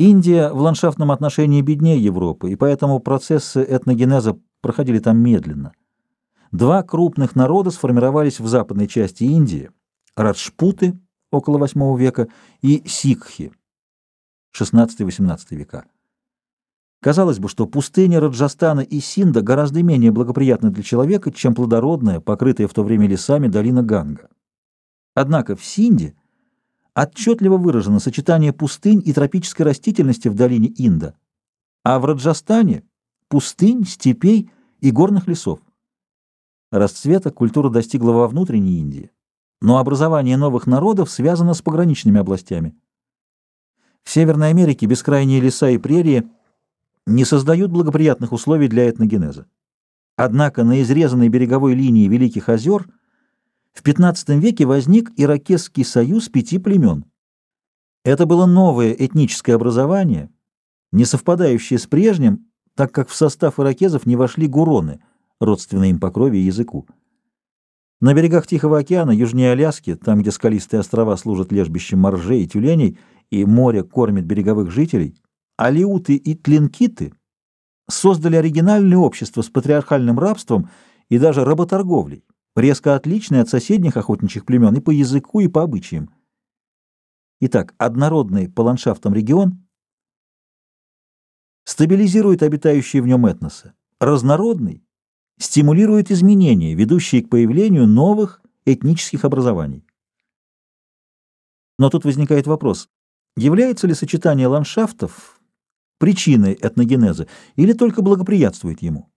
Индия в ландшафтном отношении беднее Европы, и поэтому процессы этногенеза проходили там медленно. Два крупных народа сформировались в западной части Индии – Раджпуты около VIII века и Сикхи XVI-XVIII века. Казалось бы, что пустыни Раджастана и Синда гораздо менее благоприятны для человека, чем плодородная, покрытая в то время лесами долина Ганга. Однако в Синде отчетливо выражено сочетание пустынь и тропической растительности в долине Инда, а в Раджастане – пустынь, степей и горных лесов. Расцвета культура достигла во внутренней Индии, но образование новых народов связано с пограничными областями. В Северной Америке бескрайние леса и прерии – не создают благоприятных условий для этногенеза. Однако на изрезанной береговой линии Великих озер в XV веке возник Иракесский союз пяти племен. Это было новое этническое образование, не совпадающее с прежним, так как в состав иракезов не вошли гуроны, родственные им по крови и языку. На берегах Тихого океана, южнее Аляски, там, где скалистые острова служат лежбищем моржей и тюленей, и море кормит береговых жителей, алиуты и тлинкиты создали оригинальное общество с патриархальным рабством и даже работорговлей, резко отличное от соседних охотничьих племен и по языку, и по обычаям. Итак, однородный по ландшафтам регион стабилизирует обитающие в нем этносы, разнородный стимулирует изменения, ведущие к появлению новых этнических образований. Но тут возникает вопрос, является ли сочетание ландшафтов причиной этногенеза или только благоприятствует ему.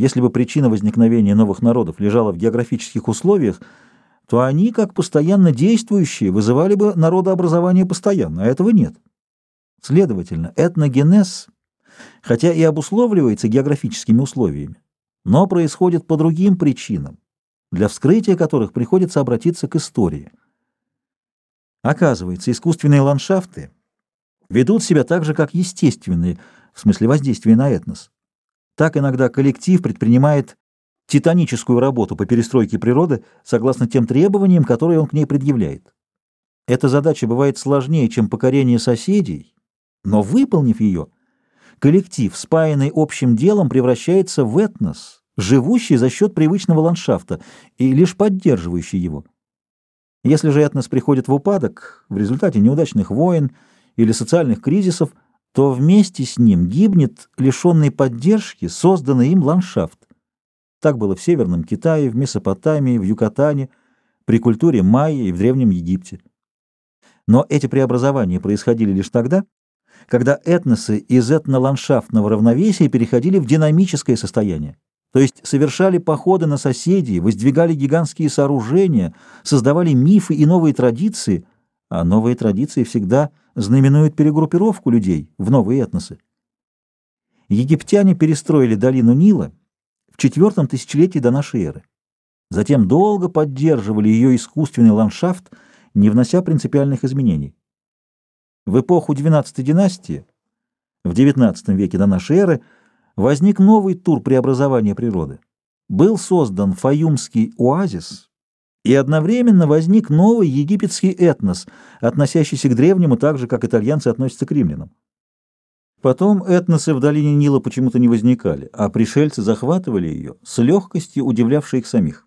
Если бы причина возникновения новых народов лежала в географических условиях, то они, как постоянно действующие, вызывали бы народообразование постоянно, а этого нет. Следовательно, этногенез, хотя и обусловливается географическими условиями, но происходит по другим причинам, для вскрытия которых приходится обратиться к истории. Оказывается, искусственные ландшафты — ведут себя так же, как естественные, в смысле воздействия на этнос. Так иногда коллектив предпринимает титаническую работу по перестройке природы согласно тем требованиям, которые он к ней предъявляет. Эта задача бывает сложнее, чем покорение соседей, но выполнив ее, коллектив, спаянный общим делом, превращается в этнос, живущий за счет привычного ландшафта и лишь поддерживающий его. Если же этнос приходит в упадок в результате неудачных войн, или социальных кризисов, то вместе с ним гибнет лишенный поддержки созданный им ландшафт. Так было в Северном Китае, в Месопотамии, в Юкатане, при культуре майя и в Древнем Египте. Но эти преобразования происходили лишь тогда, когда этносы из этноландшафтного равновесия переходили в динамическое состояние, то есть совершали походы на соседей, воздвигали гигантские сооружения, создавали мифы и новые традиции, а новые традиции всегда знаменуют перегруппировку людей в новые этносы. Египтяне перестроили долину Нила в четвертом тысячелетии до нашей эры. Затем долго поддерживали ее искусственный ландшафт, не внося принципиальных изменений. В эпоху XII династии, в XIX веке до нашей эры, возник новый тур преобразования природы. Был создан Фаюмский оазис – и одновременно возник новый египетский этнос, относящийся к древнему так же, как итальянцы относятся к римлянам. Потом этносы в долине Нила почему-то не возникали, а пришельцы захватывали ее с легкостью, удивлявшей их самих.